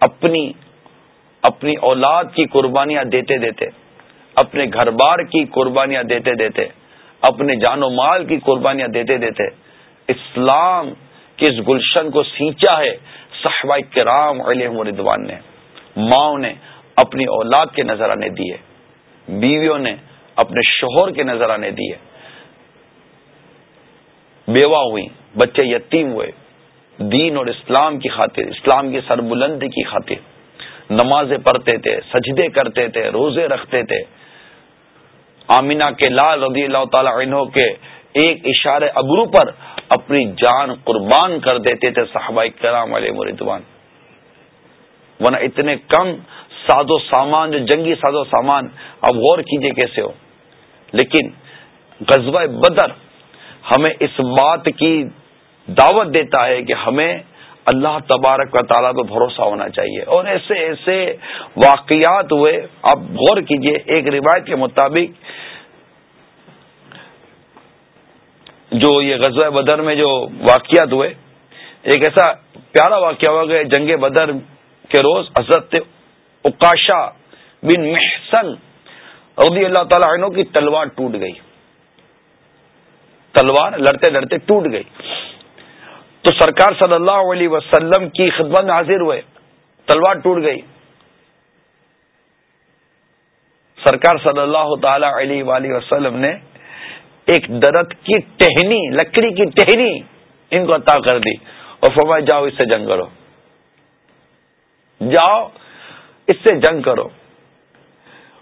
اپنی اپنی اولاد کی قربانیاں دیتے دیتے اپنے گھر بار کی قربانیاں دیتے دیتے، اپنے جان و مال کی قربانیاں دیتے دیتے، اسلام کے اس گلشن کو سینچا ہے صحابہ کرام علیہ مردوان نے۔ ماؤں نے اپنی اولاد کے نظرانے دیے، بیویوں نے اپنے شوہر کے نظرانے دیے۔ بیوہ ہوئی، بچے یتیم ہوئے، دین اور اسلام کی خاطر، اسلام کی سربلندی کی خاطر۔ نمازیں پڑھتے تھے، سجدے کرتے تھے، روزے رکھتے تھے۔ آمینہ کے لال رضی اللہ تعالی عنہ کے ایک اشارے ابرو پر اپنی جان قربان کر دیتے تھے صحابہ کرام علیہ مردوان ورنہ اتنے کم ساز و سامان، جو جنگی ساز و سامان، اب غور کیجیے کیسے ہو۔ لیکن غزوہ بدر ہمیں اس بات کی دعوت دیتا ہے کہ ہمیں اللہ تبارک و تعالیٰ پہ بھروسہ ہونا چاہیے اور ایسے ایسے واقعات ہوئے، آپ غور کیجیے، ایک روایت کے مطابق جو یہ غزوہ بدر میں جو واقعات ہوئے، ایک ایسا پیارا واقعہ ہوا کہ جنگ بدر کے روز حضرت اکاشا بن محسن رضی اللہ تعالی عنہ کی تلوار ٹوٹ گئی۔ تلوار لڑتے لڑتے ٹوٹ گئی۔ تو سرکار صلی اللہ علیہ وسلم کی خدمت میں حاضر ہوئے۔ تلوار ٹوٹ گئی۔ سرکار صلی اللہ تعالی علیہ وآلہ وسلم نے ایک درخت کی ٹہنی، لکڑی کی ٹہنی ان کو عطا کر دی۔ اور فرمایا، جاؤ اس سے جنگ کرو۔ جاؤ، اس سے جنگ کرو۔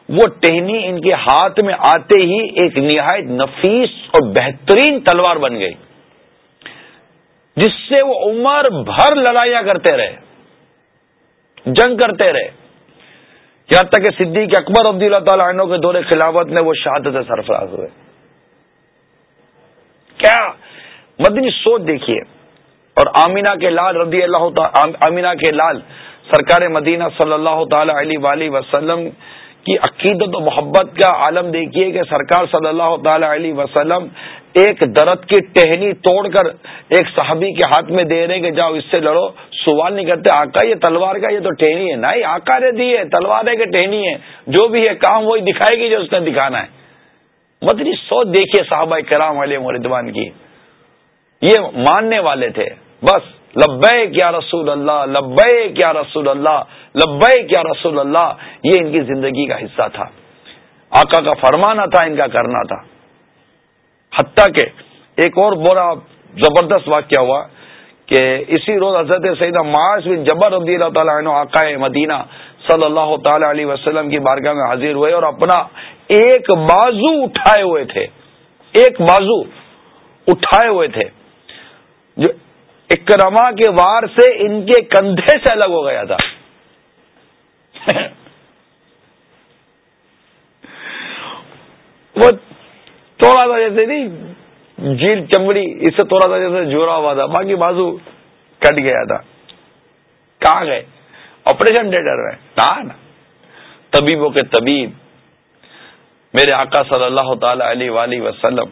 وہ ٹہنی ان کے ہاتھ میں آتے ہی ایک نہایت نفیس اور بہترین تلوار بن گئی۔ جس سے وہ عمر بھر لڑائیاں کرتے رہے، جنگ کرتے رہے۔ یہاں تک کہ صدیق اکبر عبد اللہ تعالیٰ عنہ کے دور خلافت میں وہ شہادت سرفراز ہوئے۔ کیا؟ مدنی سوچ دیکھیے۔ اور آمینہ کے لال رضی اللہ آمینہ کے لال سرکار مدینہ صلی اللہ تعالی علیہ وسلم کی عقیدت و محبت کا عالم دیکھیے کہ سرکار صلی اللہ تعالی علیہ وسلم ایک درد کی ٹہنی توڑ کر ایک صحابی کے ہاتھ میں دے رہے کہ جاؤ اس سے لڑو، سوال نہیں کرتے، آقا یہ تلوار کا یہ تو ٹہنی ہے، نہیں، آقا نے دی ہے، تلوار ہے کہ ٹہنی ہے، جو بھی ہے کام وہی دکھائے گی جو اس نے دکھانا ہے۔ مدنی جی، سوچ دیکھیے صحابہ کرام علیہ مردوان کی۔ یہ ماننے والے تھے۔ بس لبے کیا رسول اللہ لبے کیا رسول اللہ لبے کیا رسول اللہ، یہ ان کی زندگی کا حصہ تھا۔ آقا کا فرمانا تھا، ان کا کرنا تھا۔ حتیٰ کہ ایک اور بڑا زبردست واقعہ ہوا کہ اسی روز حضرت سیدہ معاذ بن جبر رضی اللہ تعالیٰ عنہ، آقا مدینہ صلی اللہ تعالی علیہ وسلم کی بارگاہ میں حاضر ہوئے اور اپنا ایک بازو اٹھائے ہوئے تھے۔ ایک بازو اٹھائے ہوئے تھے۔ جو اکرما کے وار سے ان کے کندھے سے الگ ہو گیا تھا۔ وہ تھوڑا سا جیسے نہیں جیل چمڑی، اس سے تھوڑا سا جیسے جوڑا ہوا تھا، باقی بازو کٹ گیا تھا۔ کہاں گئے؟ آپریشن تھیٹر میں۔ کہاں نا؟ طبیبوں کے طبیب۔ میرے آقا صلی اللہ تعالی علیہ وآلہ وسلم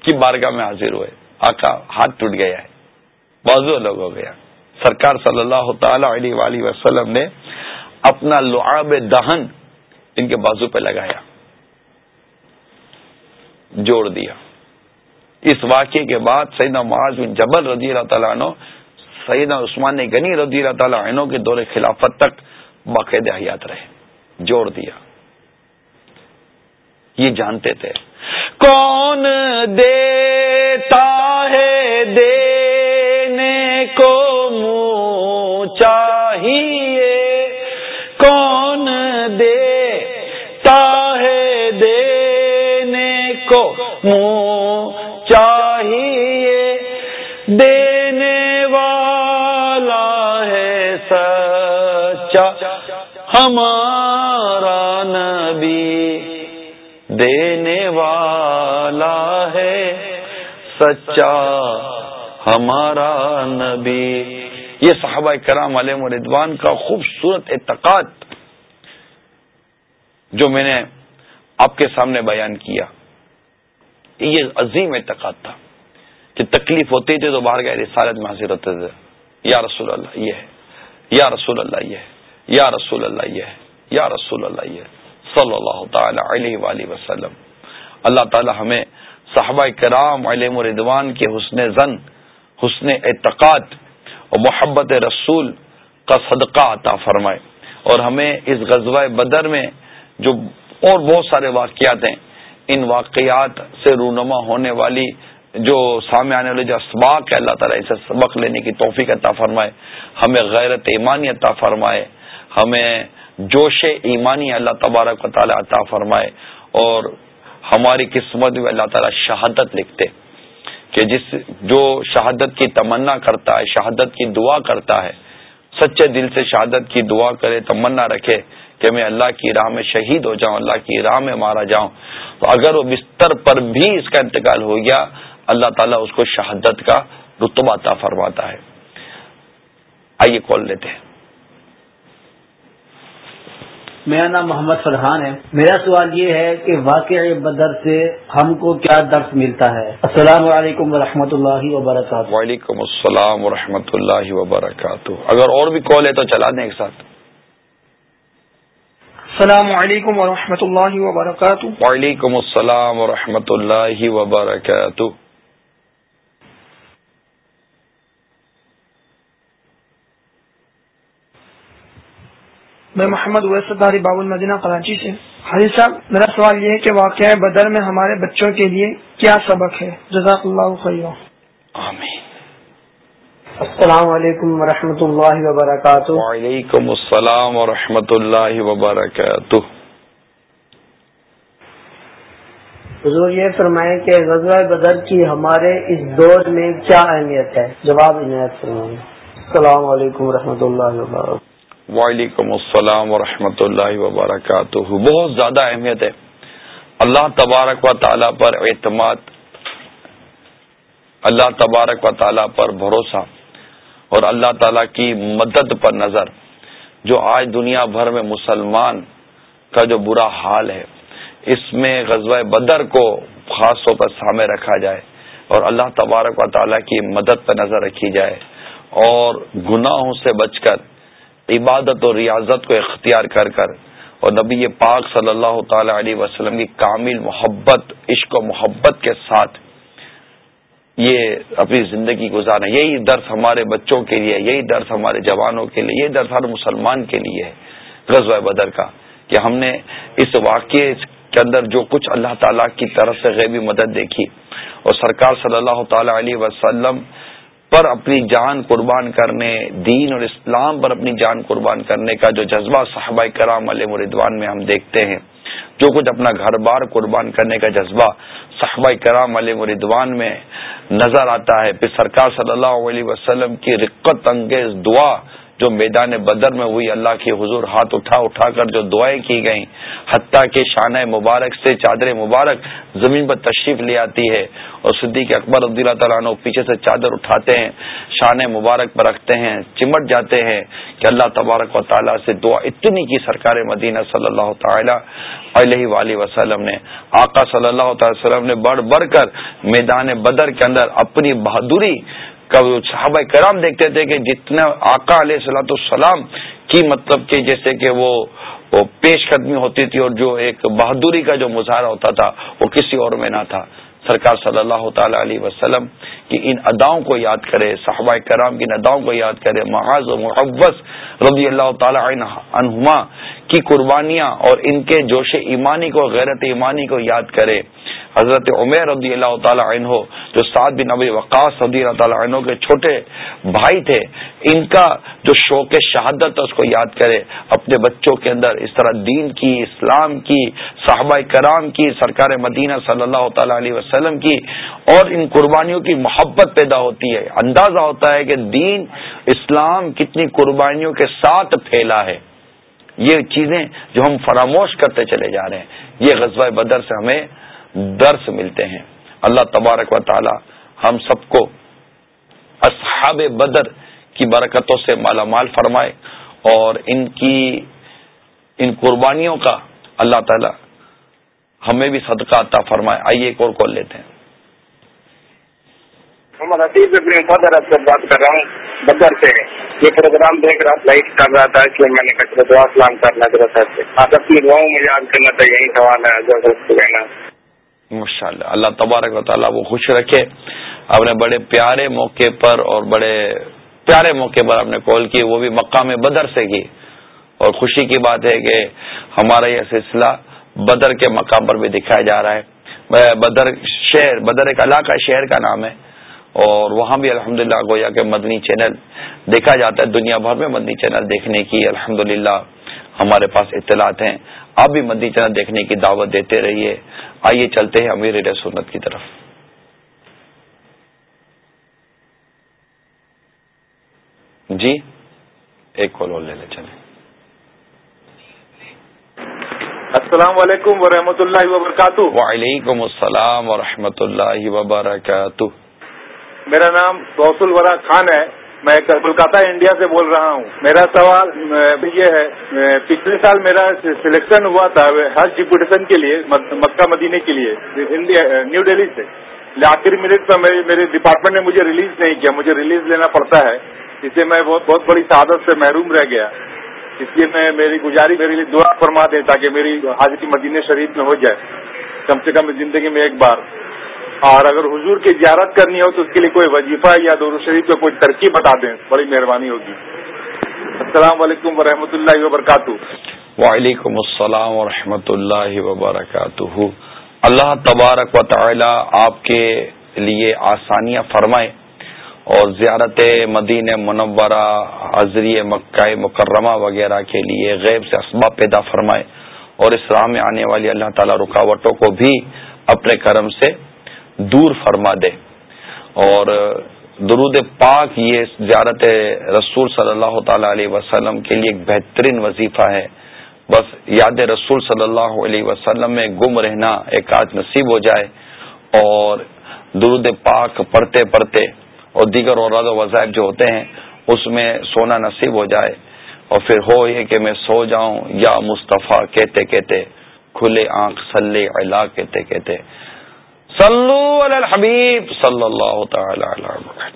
کی بارگاہ میں حاضر ہوئے۔ آقا ہاتھ ٹوٹ گیا ہے۔ بازو الگ ہو گیا۔ سرکار صلی اللہ تعالی علیہ وآلہ وسلم نے اپنا لعاب دہن ان کے بازو پہ لگایا۔ جوڑ دیا۔ اس واقعے کے بعد سیدنا معاذ بن جبل رضی اللہ تعالیٰ عنہ، سیدنا عثمان غنی رضی اللہ تعالیٰ عنہ کے دور خلافت تک باقاعدہ حیات رہے۔ جوڑ دیا۔ یہ جانتے تھے۔ کون دیتا ہے دینے کو منہ چاہیے دینے والا ہے سچا ہمارا نبی دینے والا ہے سچا ہمارا نبی یہ صحابہ کرام علیہ مردوان کا خوبصورت اعتقاد جو میں نے آپ کے سامنے بیان کیا یہ عظیم اعتقاد تھا کہ تکلیف ہوتی تھی تو باہر گئے رسالت میں حاضر ہوتے تھے۔ یا رسول اللہ، یہ ہے۔ یا رسول اللہ، یہ ہے۔ یا رسول اللہ، یہ ہے۔ یا رسول اللہ، یہ ہے۔ صلی اللہ تعالی علیہ وآلہ وسلم۔ اللہ تعالی ہمیں صحابہ کرام علیہ مردوان کے حسن زن، حسن اعتقاد اور محبت رسول کا صدقہ عطا فرمائے۔ اور ہمیں اس غزوہ بدر میں جو اور بہت سارے واقعات ہیں ان واقعات سے رونما ہونے والی جو سامنے آنے والے جو اسباق ہے، اللہ تعالیٰ اسے سبق لینے کی توفیق عطا فرمائے، ہمیں غیرت ایمانی عطا فرمائے، ہمیں جوش ایمانی اللہ تبارک و تعالیٰ عطا فرمائے، اور ہماری قسمت میں اللہ تعالیٰ شہادت لکھتے کہ جس جو شہادت کی تمنا کرتا ہے، شہادت کی دعا کرتا ہے، سچے دل سے شہادت کی دعا کرے، تمنا رکھے کہ میں اللہ کی راہ میں شہید ہو جاؤں اللہ کی راہ میں مارا جاؤں۔ تو اگر وہ بستر پر بھی اس کا انتقال ہو گیا اللہ تعالیٰ اس کو شہادت کا رتبہ عطا فرماتا ہے۔ آئیے کال لیتے ہیں۔ میرا نام محمد فرحان ہے۔ میرا سوال یہ ہے کہ واقع بدر سے ہم کو کیا درس ملتا ہے؟ السلام علیکم ورحمۃ اللہ وبرکاتہ۔ وعلیکم السلام ورحمۃ اللہ وبرکاتہ۔ اگر اور بھی کال ہے تو چلا دیں ایک ساتھ۔ السلام علیکم ورحمۃ اللہ وبرکاتہ۔ وعلیکم السلام ورحمۃ اللہ وبرکاتہ۔ میں محمد ویس داری باب المدینہ کراچی سے۔ حاجی صاحب میرا سوال یہ ہے کہ واقعہ بدر میں ہمارے بچوں کے لیے کیا سبق ہے؟ جزاک اللہ خیر آمین۔ السلام علیکم ورحمۃ اللہ وبرکاتہ۔ وعلیکم السلام ورحمۃ اللہ وبرکاتہ۔ حضور یہ فرمائیں کہ غزوہ بدر کی ہمارے اس دور میں کیا اہمیت ہے؟ جواب عنایت فرمائیں۔ السلام علیکم ورحمۃ اللہ وبرکاتہ۔ وعلیکم السلام ورحمۃ اللہ وبرکاتہ۔ بہت زیادہ اہمیت ہے۔ اللہ تبارک و تعالیٰ پر اعتماد اللہ تبارک و تعالیٰ پر بھروسہ۔ اور اللہ تعالیٰ کی مدد پر نظر جو آج دنیا بھر میں مسلمان کا جو برا حال ہے، اس میں غزوہ بدر کو خاص طور پر سامنے رکھا جائے اور اللہ تبارک و تعالیٰ کی مدد پر نظر رکھی جائے اور گناہوں سے بچ کر، عبادت اور ریاضت کو اختیار کر کر اور نبی پاک صلی اللہ تعالی علیہ وسلم کی کامل محبت، عشق و محبت کے ساتھ یہ اپنی زندگی گزارنا، یہی درس ہمارے بچوں کے لیے، یہی درس ہمارے جوانوں کے لیے، یہی درس ہر مسلمان کے لیے ہے غزوہ بدر کا، کہ ہم نے اس واقعے کے اندر جو کچھ اللہ تعالی کی طرف سے غیبی مدد دیکھی۔ اور سرکار صلی اللہ تعالی علیہ وسلم پر اپنی جان قربان کرنے، دین اور اسلام پر اپنی جان قربان کرنے کا جو جذبہ صحابہ کرام علیہ مردوان میں ہم دیکھتے ہیں، جو کچھ اپنا گھر بار قربان کرنے کا جذبہ صحابہ کرام علیہ مردوان میں نظر آتا ہے۔ پھر سرکار صلی اللہ علیہ وسلم کی رقت انگیز دعا جو میدان بدر میں ہوئی اللہ کے حضور ہاتھ اٹھا اٹھا کر جو دعائیں کی گئیں، حتیٰ کہ شانہ مبارک سے چادر مبارک زمین پر تشریف لے آتی ہے۔ اور صدیق اکبر عبد اللہ تعالیٰ عنہ پیچھے سے چادر اٹھاتے ہیں شان مبارک پر رکھتے ہیں، چمٹ جاتے ہیں کہ اللہ تبارک و تعالیٰ سے دعا اتنی کی سرکار مدینہ صلی اللہ تعالی علیہ وآلہ وسلم نے۔ آقا صلی اللہ تعالی وسلم نے بڑھ بڑھ کر میدان بدر کے اندر اپنی بہادری صحابہ کرام دیکھتے تھے کہ جتنا آقا علیہ صلاۃ السلام کی مطلب کہ جیسے کہ وہ پیش قدمی ہوتی تھی اور جو ایک بہادری کا جو مظاہرہ ہوتا تھا، وہ کسی اور میں نہ تھا۔ سرکار صلی اللہ تعالی علیہ وسلم کی ان اداؤں کو یاد کرے، صحابہ کرام کی ان اداؤں کو یاد کرے محاذ و محبت رضی اللہ تعالی عنہما کی قربانیاں اور ان کے جوش ایمانی کو، غیرت ایمانی کو یاد کرے۔ حضرت عمیر رضی اللہ تعالی عنہ، جو سعد بن نبی وقاص رضی اللہ تعالی عنہ کے چھوٹے بھائی تھے، ان کا جو شوق شہادت اس کو یاد کرے۔ اپنے بچوں کے اندر اس طرح دین کی، اسلام کی، صحابہ کرام کی، سرکار مدینہ صلی اللہ تعالی علیہ وسلم کی، اور ان قربانیوں کی محبت پیدا ہوتی ہے۔ اندازہ ہوتا ہے کہ دین اسلام کتنی قربانیوں کے ساتھ پھیلا ہے۔ یہ چیزیں جو ہم فراموش کرتے چلے جا رہے ہیں۔ یہ غزوہ بدر سے ہمیں درس ملتے ہیں۔ اللہ تبارک و تعالی ہم سب کو اصحاب بدر کی برکتوں سے مالا مال فرمائے اور ان کی، ان قربانیوں کا اللہ تعالی ہمیں بھی صدقہ عطا فرمائے۔ آئیے ایک اور کال لیتے ہیں۔ محمد حفیظ بدر سے بات کر رہا ہوں۔ بدر سے۔ یہ پروگرام دیکھ رہا لائک کر رہا تھا کہ میں نے کچھ دعا سلام کرنا۔ چاہتا سے آپ اپنی دعاؤں میں یاد کرنا تھا، یہی سوال ہے۔ ماشاء اللہ اللہ تبارک و تعالیٰ وہ خوش رکھے۔ آپ نے بڑے پیارے موقع پر اور بڑے پیارے موقع پر آپ نے کال کی، وہ بھی مقام بدر سے کی۔ اور خوشی کی بات ہے کہ ہمارا یہ سلسلہ بدر کے مقام پر بھی دکھایا جا رہا ہے۔ بدر شہر، بدر ایک علاقہ شہر کا نام ہے۔ اور وہاں بھی الحمد للہ گویا کہ مدنی چینل دیکھا جاتا ہے، دنیا بھر میں مدنی چینل دیکھنے کی۔ الحمد ہمارے پاس اطلاعات ہیں۔ آپ بھی مدنی چینل دیکھنے کی دعوت دیتے رہیے۔ آئیے چلتے ہیں امیر سنت کی طرف۔ جی ایک کال اور لے لے چلیں۔ السلام علیکم ورحمۃ اللہ وبرکاتہ۔ وعلیکم السلام ورحمۃ اللہ وبرکاتہ۔ میرا نام غوث الورا خان ہے۔ میں کولکاتہ انڈیا سے بول رہا ہوں۔ میرا سوال یہ ہے پچھلے سال میرا سلیکشن ہوا تھا ہر ڈپوٹیشن کے لیے مکہ مدینے کے لیے نیو دہلی سے۔ آخری منٹ پر میرے ڈپارٹمنٹ نے مجھے ریلیز نہیں کیا۔ مجھے ریلیز لینا پڑتا ہے۔ اس سے میں بہت بڑی سعادت سے محروم رہ گیا۔ اس لیے میں میری گزاری میرے لیے دعا فرما دیں تاکہ میری حاضری مدینہ شریف میں ہو جائے۔ کم سے کم زندگی میں ایک بار۔ اور اگر حضور کی زیارت کرنی ہو تو اس کے لیے کوئی وظیفہ یا دور شریف کا کوئی ترکیب بتا دیں، بڑی مہربانی ہوگی۔ السلام علیکم ورحمۃ اللہ وبرکاتہ۔ وعلیکم السلام ورحمۃ اللہ وبرکاتہ۔ اللہ تبارک و تعالی آپ کے لیے آسانیاں فرمائے اور زیارت مدین منورہ حضری مکہ مکرمہ وغیرہ کے لیے غیب سے اسباب پیدا فرمائے اور اس راہ میں آنے والی اللہ تعالی رکاوٹوں کو بھی اپنے کرم سے دور فرما دے۔ اور درود پاک یہ زیارت رسول صلی اللہ تعالی علیہ وسلم کے لیے ایک بہترین وظیفہ ہے۔ بس یاد رسول صلی اللہ علیہ وسلم میں گم رہنا ایک آج نصیب ہو جائے۔ اور درود پاک پڑھتے پڑھتے اور دیگر اوراد و وظائف جو ہوتے ہیں، اس میں سونا نصیب ہو جائے۔ اور پھر ہو یہ کہ میں سو جاؤں، یا مصطفیٰ کہتے کہتے، کھلے آنکھ سلے علا کہتے کہتے۔ صلو علی الحبیب صلی اللہ تعالی علیہ